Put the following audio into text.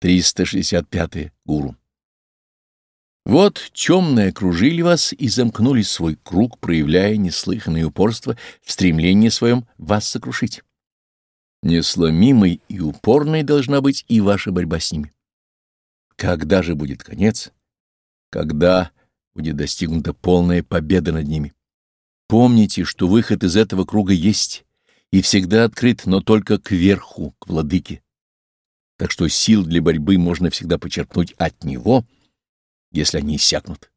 365. Гуру. Вот темные окружили вас и замкнули свой круг, проявляя неслыханное упорство в стремлении своем вас сокрушить. Несломимой и упорной должна быть и ваша борьба с ними. Когда же будет конец? Когда будет достигнута полная победа над ними? Помните, что выход из этого круга есть и всегда открыт, но только кверху, к владыке. Так что сил для борьбы можно всегда почерпнуть от него, если они иссякнут.